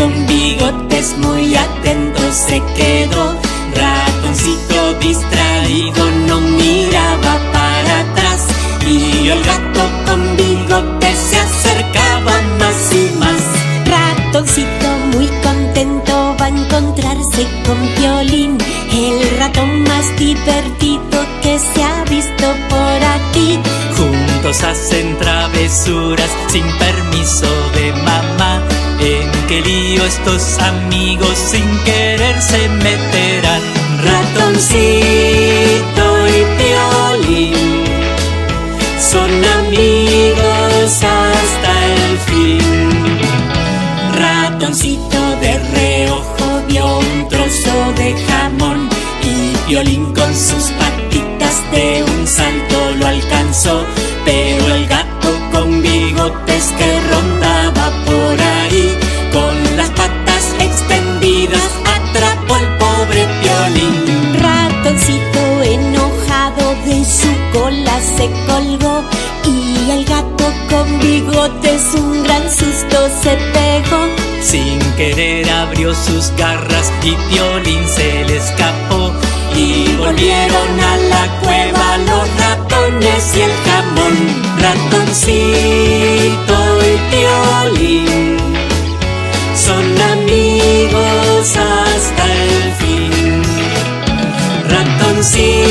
con bigotes muy atento se quedó. Ratoncito distraído no miraba para atrás. Y el gato con bigotes se acercaba más y más. Ratoncito muy contento va a encontrarse con Piolín. El ratón más divertido que se ha visto por aquí. Juntos hacen travesuras sin permiso de estos amigos sin querer se meterán. Ratoncito y Piolín son amigos hasta el fin. Ratoncito de reojo vio un trozo de jamón y Piolín con sus patitas de un salto lo alcanzó. Pero el gato con bigotes que rondaba por se colgó y el gato con bigotes un gran susto se pegó. Sin querer abrió sus garras y Piolín se le escapó. Y volvieron a la cueva los ratones y el jamón. Ratoncito y Piolín son amigos hasta el fin. Ratoncito